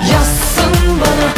Yazsın bana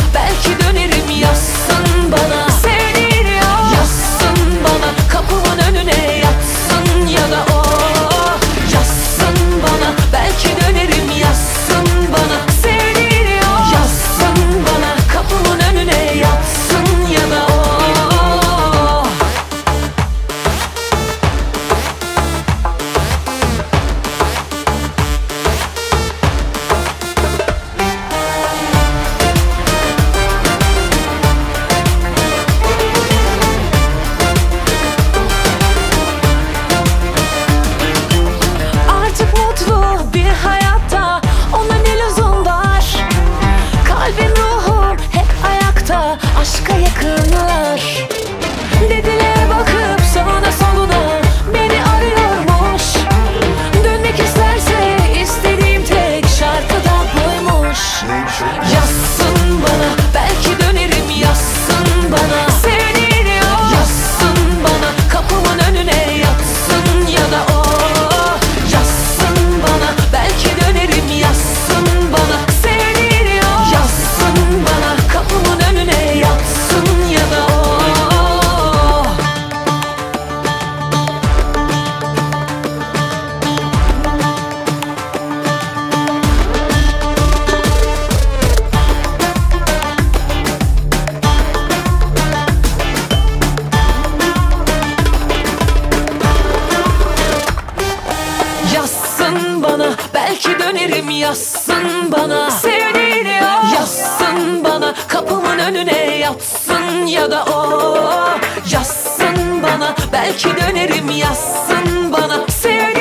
yazsın bana. Sevdiğini o. Yazsın bana kapımın önüne yatsın ya da o. Yazsın bana belki dönerim yazsın bana. Sevdiğini